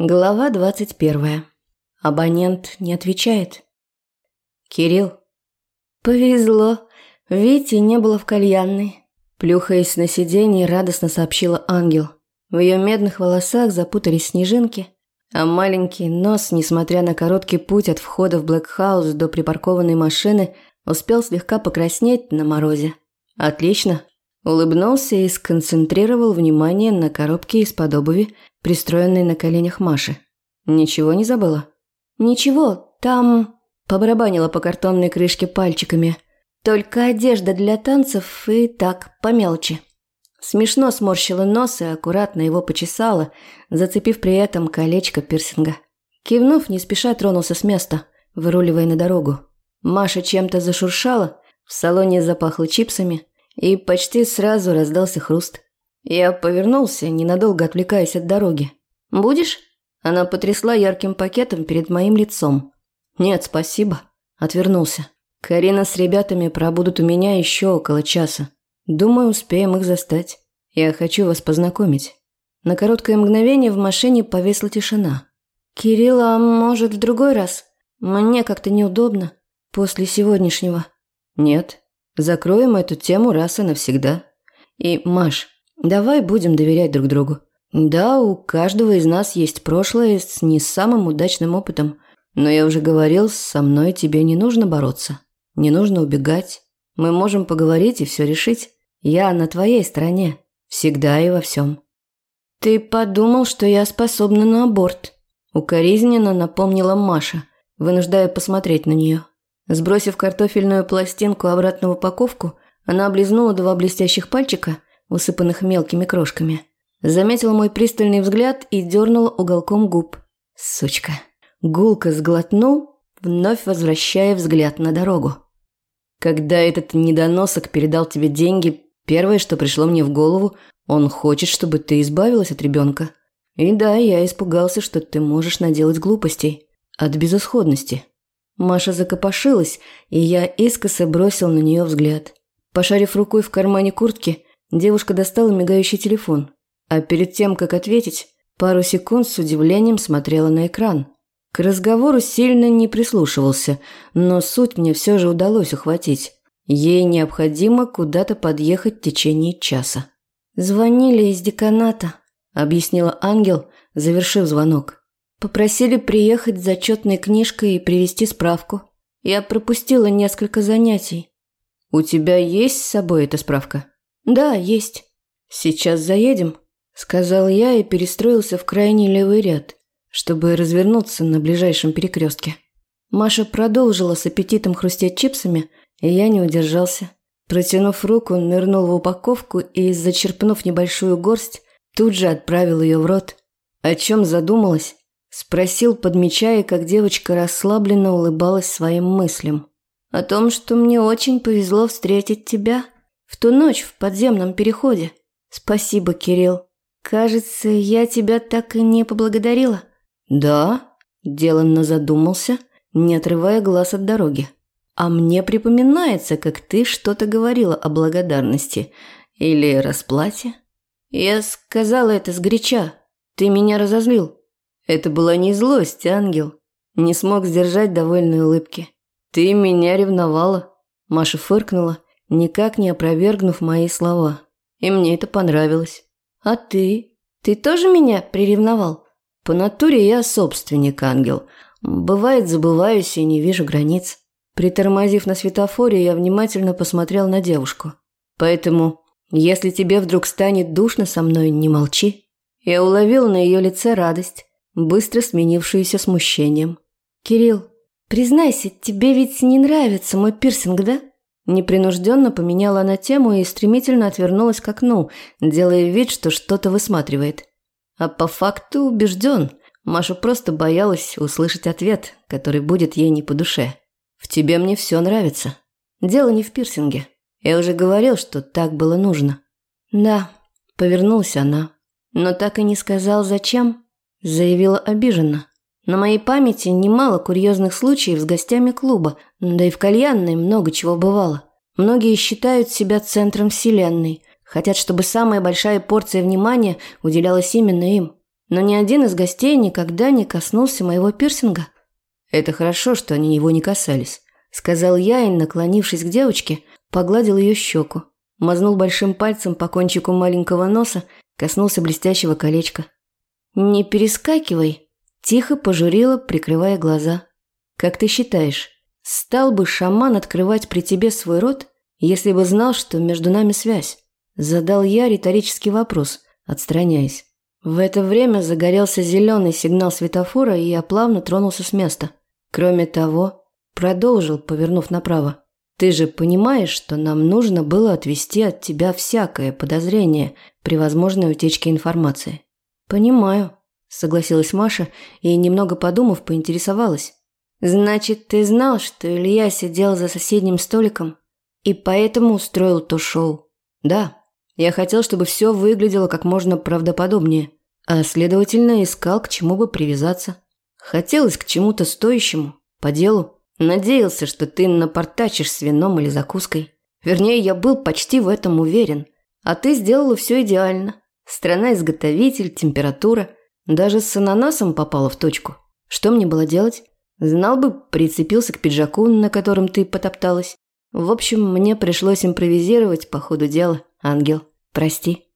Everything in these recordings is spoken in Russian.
Глава 21. Абонент не отвечает. Кирилл. Повезло. Вити не было в кальянной. Плюхаясь на сиденье, радостно сообщила ангел. В ее медных волосах запутались снежинки, а маленький нос, несмотря на короткий путь от входа в Блэкхаус до припаркованной машины, успел слегка покраснеть на морозе. Отлично. Улыбнулся и сконцентрировал внимание на коробке из-под обуви, пристроенной на коленях Маши. Ничего не забыла? Ничего, там... Побарабанила по картонной крышке пальчиками. Только одежда для танцев и так, по мелочи. Смешно сморщила нос и аккуратно его почесала, зацепив при этом колечко пирсинга. Кивнув, не спеша тронулся с места, выруливая на дорогу. Маша чем-то зашуршала, в салоне запахло чипсами, и почти сразу раздался хруст. Я повернулся, ненадолго отвлекаясь от дороги. «Будешь?» Она потрясла ярким пакетом перед моим лицом. «Нет, спасибо». Отвернулся. Карина с ребятами пробудут у меня еще около часа. Думаю, успеем их застать. Я хочу вас познакомить. На короткое мгновение в машине повесла тишина. «Кирилл, а может, в другой раз? Мне как-то неудобно. После сегодняшнего». «Нет, Закроем эту тему раз и навсегда. И, Маш, давай будем доверять друг другу. Да, у каждого из нас есть прошлое с не самым удачным опытом. Но я уже говорил, со мной тебе не нужно бороться. Не нужно убегать. Мы можем поговорить и все решить. Я на твоей стороне. Всегда и во всем. Ты подумал, что я способна на аборт. Укоризненно напомнила Маша, вынуждая посмотреть на нее. Сбросив картофельную пластинку обратно в упаковку, она облизнула два блестящих пальчика, усыпанных мелкими крошками. Заметила мой пристальный взгляд и дернула уголком губ. Сучка. Гулко сглотнул, вновь возвращая взгляд на дорогу. Когда этот недоносок передал тебе деньги, первое, что пришло мне в голову, он хочет, чтобы ты избавилась от ребенка. И да, я испугался, что ты можешь наделать глупостей. От безысходности. Маша закопошилась, и я искоса бросил на нее взгляд. Пошарив рукой в кармане куртки, девушка достала мигающий телефон. А перед тем, как ответить, пару секунд с удивлением смотрела на экран. К разговору сильно не прислушивался, но суть мне все же удалось ухватить. Ей необходимо куда-то подъехать в течение часа. «Звонили из деканата», – объяснила ангел, завершив звонок. Попросили приехать с зачетной книжкой и привезти справку. Я пропустила несколько занятий. У тебя есть с собой эта справка? Да, есть. Сейчас заедем, сказал я и перестроился в крайний левый ряд, чтобы развернуться на ближайшем перекрестке. Маша продолжила с аппетитом хрустеть чипсами, и я не удержался. Протянув руку, нырнул в упаковку и, зачерпнув небольшую горсть, тут же отправил ее в рот. О чем задумалась? Спросил, подмечая, как девочка расслабленно улыбалась своим мыслям. «О том, что мне очень повезло встретить тебя в ту ночь в подземном переходе. Спасибо, Кирилл. Кажется, я тебя так и не поблагодарила». «Да?» – деланно задумался, не отрывая глаз от дороги. «А мне припоминается, как ты что-то говорила о благодарности или расплате». «Я сказала это сгоряча. Ты меня разозлил». Это была не злость, ангел. Не смог сдержать довольной улыбки. Ты меня ревновала. Маша фыркнула, никак не опровергнув мои слова. И мне это понравилось. А ты? Ты тоже меня приревновал? По натуре я собственник, ангел. Бывает, забываюсь и не вижу границ. Притормозив на светофоре, я внимательно посмотрел на девушку. Поэтому, если тебе вдруг станет душно со мной, не молчи. Я уловил на ее лице радость быстро сменившуюся смущением. «Кирилл, признайся, тебе ведь не нравится мой пирсинг, да?» Непринужденно поменяла она тему и стремительно отвернулась к окну, делая вид, что что-то высматривает. А по факту убежден, Маша просто боялась услышать ответ, который будет ей не по душе. «В тебе мне все нравится. Дело не в пирсинге. Я уже говорил, что так было нужно». «Да», – повернулась она, но так и не сказал, зачем заявила обиженно. На моей памяти немало курьезных случаев с гостями клуба, да и в кальянной много чего бывало. Многие считают себя центром вселенной, хотят, чтобы самая большая порция внимания уделялась именно им. но ни один из гостей никогда не коснулся моего пирсинга. Это хорошо, что они его не касались, сказал я и, наклонившись к девочке, погладил ее щеку, мазнул большим пальцем по кончику маленького носа, коснулся блестящего колечка. Не перескакивай, тихо пожурила, прикрывая глаза. Как ты считаешь, стал бы шаман открывать при тебе свой рот, если бы знал, что между нами связь? Задал я риторический вопрос, отстраняясь. В это время загорелся зеленый сигнал светофора, и я плавно тронулся с места. Кроме того, продолжил, повернув направо. «Ты же понимаешь, что нам нужно было отвести от тебя всякое подозрение при возможной утечке информации?» «Понимаю», – согласилась Маша и, немного подумав, поинтересовалась. «Значит, ты знал, что Илья сидел за соседним столиком и поэтому устроил то шоу?» «Да», я хотел, чтобы все выглядело как можно правдоподобнее, а следовательно искал, к чему бы привязаться. Хотелось к чему-то стоящему, по делу. Надеялся, что ты напортачишь с вином или закуской. Вернее, я был почти в этом уверен. А ты сделала все идеально. Страна-изготовитель, температура. Даже с ананасом попала в точку. Что мне было делать? Знал бы, прицепился к пиджаку, на котором ты потопталась. В общем, мне пришлось импровизировать по ходу дела, ангел. Прости.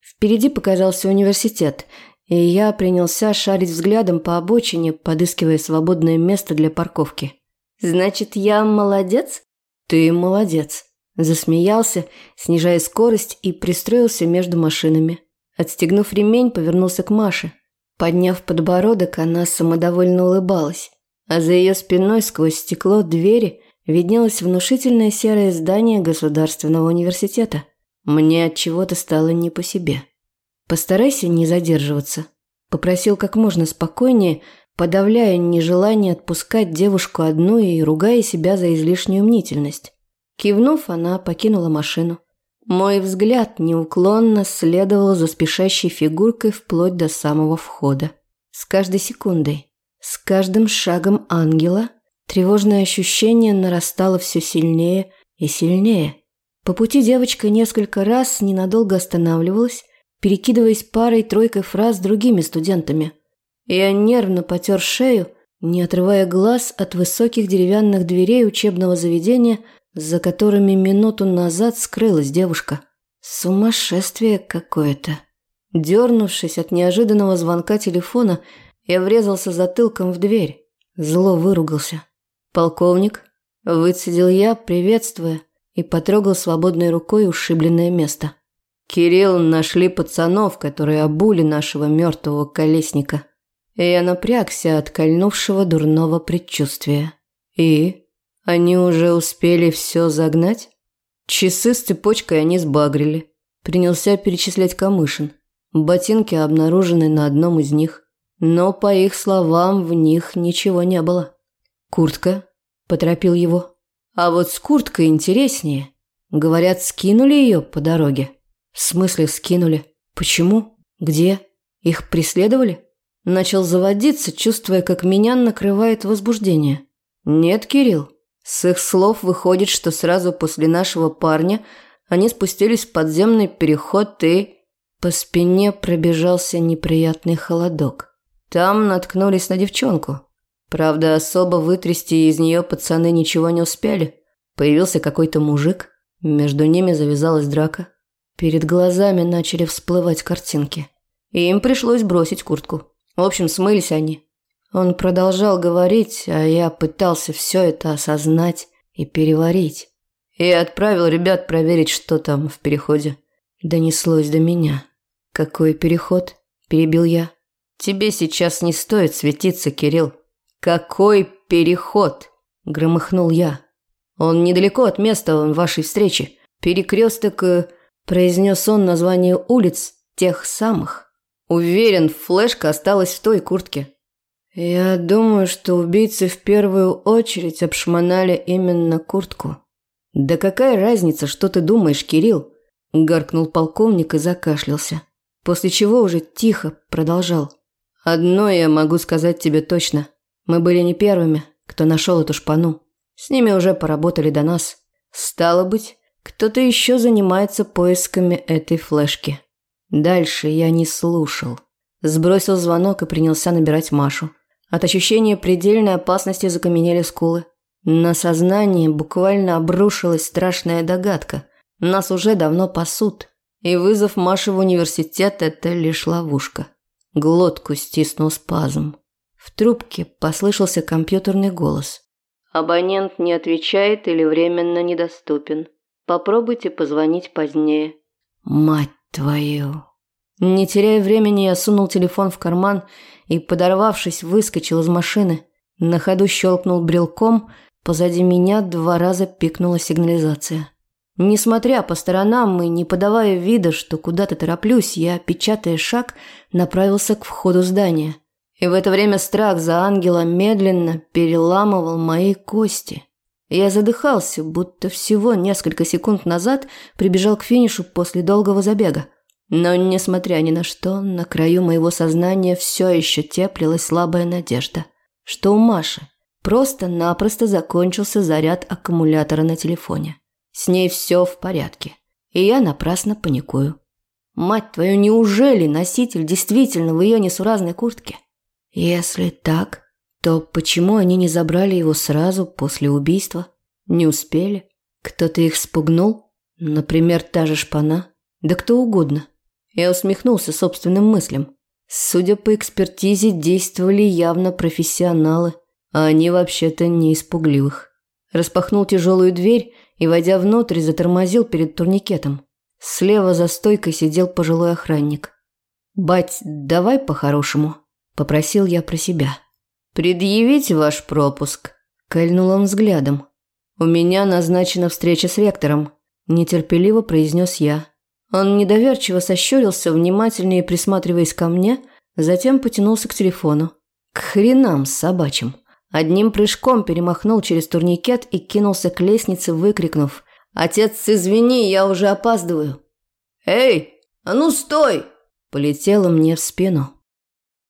Впереди показался университет, и я принялся шарить взглядом по обочине, подыскивая свободное место для парковки. Значит, я молодец? Ты молодец. Засмеялся, снижая скорость и пристроился между машинами. Отстегнув ремень, повернулся к Маше. Подняв подбородок, она самодовольно улыбалась, а за ее спиной сквозь стекло двери виднелось внушительное серое здание Государственного университета. Мне от чего-то стало не по себе. Постарайся не задерживаться, попросил как можно спокойнее, подавляя нежелание отпускать девушку одну и ругая себя за излишнюю мнительность. Кивнув, она покинула машину. Мой взгляд неуклонно следовал за спешащей фигуркой вплоть до самого входа. С каждой секундой, с каждым шагом ангела тревожное ощущение нарастало все сильнее и сильнее – по пути девочка несколько раз ненадолго останавливалась, перекидываясь парой-тройкой фраз с другими студентами. Я нервно потер шею, не отрывая глаз от высоких деревянных дверей учебного заведения, за которыми минуту назад скрылась девушка. Сумасшествие какое-то. Дернувшись от неожиданного звонка телефона, я врезался затылком в дверь. Зло выругался. «Полковник?» – выцедил я, приветствуя – и потрогал свободной рукой ушибленное место. Кирилл нашли пацанов, которые обули нашего мертвого колесника. И я напрягся от кольнувшего дурного предчувствия. И? Они уже успели все загнать? Часы с цепочкой они сбагрили. Принялся перечислять Камышин. Ботинки обнаружены на одном из них. Но, по их словам, в них ничего не было. «Куртка?» – поторопил его. А вот с курткой интереснее. Говорят, скинули ее по дороге. В смысле скинули? Почему? Где? Их преследовали? Начал заводиться, чувствуя, как меня накрывает возбуждение. Нет, Кирилл. С их слов выходит, что сразу после нашего парня они спустились в подземный переход и... По спине пробежался неприятный холодок. Там наткнулись на девчонку. Правда, особо вытрясти из нее пацаны ничего не успели. Появился какой-то мужик, между ними завязалась драка. Перед глазами начали всплывать картинки. И им пришлось бросить куртку. В общем, смылись они. Он продолжал говорить, а я пытался все это осознать и переварить. И отправил ребят проверить, что там в переходе. Донеслось до меня. «Какой переход?» – перебил я. «Тебе сейчас не стоит светиться, Кирилл. «Какой переход?» – громыхнул я. «Он недалеко от места вашей встречи. Перекресток...» э, – произнес он название улиц тех самых. Уверен, флешка осталась в той куртке. Я думаю, что убийцы в первую очередь обшмонали именно куртку. Да какая разница, что ты думаешь, Кирилл? Гаркнул полковник и закашлялся. После чего уже тихо продолжал. Одно я могу сказать тебе точно. Мы были не первыми, кто нашел эту шпану. С ними уже поработали до нас. Стало быть, кто-то еще занимается поисками этой флешки. Дальше я не слушал. Сбросил звонок и принялся набирать Машу. От ощущения предельной опасности закаменели скулы. На сознание буквально обрушилась страшная догадка. Нас уже давно пасут. И вызов Маши в университет – это лишь ловушка. Глотку стиснул спазм. В трубке послышался компьютерный голос. Абонент не отвечает или временно недоступен. Попробуйте позвонить позднее. Мать твою. Не теряя времени, я сунул телефон в карман и, подорвавшись, выскочил из машины. На ходу щелкнул брелком, позади меня два раза пикнула сигнализация. Несмотря по сторонам и не подавая вида, что куда-то тороплюсь, я, печатая шаг, направился к входу здания. И в это время страх за ангела медленно переламывал мои кости. Я задыхался, будто всего несколько секунд назад прибежал к финишу после долгого забега. Но, несмотря ни на что, на краю моего сознания все еще теплилась слабая надежда, что у Маши просто-напросто закончился заряд аккумулятора на телефоне. С ней все в порядке, и я напрасно паникую. Мать твою, неужели носитель действительно в ее несуразной куртке? Если так, то почему они не забрали его сразу после убийства? Не успели? Кто-то их спугнул? Например, та же шпана? Да кто угодно. Я усмехнулся собственным мыслям. Судя по экспертизе, действовали явно профессионалы, а они вообще-то не испугливых. Распахнул тяжелую дверь и, войдя внутрь, затормозил перед турникетом. Слева за стойкой сидел пожилой охранник. «Бать, давай по-хорошему», – попросил я про себя. «Предъявите ваш пропуск», – кольнул он взглядом. «У меня назначена встреча с ректором», – нетерпеливо произнес я. Он недоверчиво сощурился, внимательнее присматриваясь ко мне, затем потянулся к телефону. К хренам собачьим. Одним прыжком перемахнул через турникет и кинулся к лестнице, выкрикнув «Отец, извини, я уже опаздываю!» «Эй, а ну стой!» Полетело мне в спину.